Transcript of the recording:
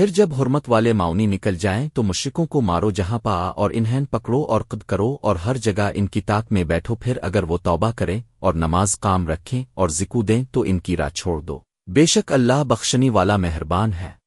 پھر جب حرمت والے معاونی نکل جائیں تو مشرکوں کو مارو جہاں پا اور انہین پکڑو اور قد کرو اور ہر جگہ ان کی طاق میں بیٹھو، پھر اگر وہ توبہ کریں اور نماز کام رکھیں اور ذکو دیں تو ان کی راہ چھوڑ دو۔ بے شک اللہ بخشنی والا مہربان ہے۔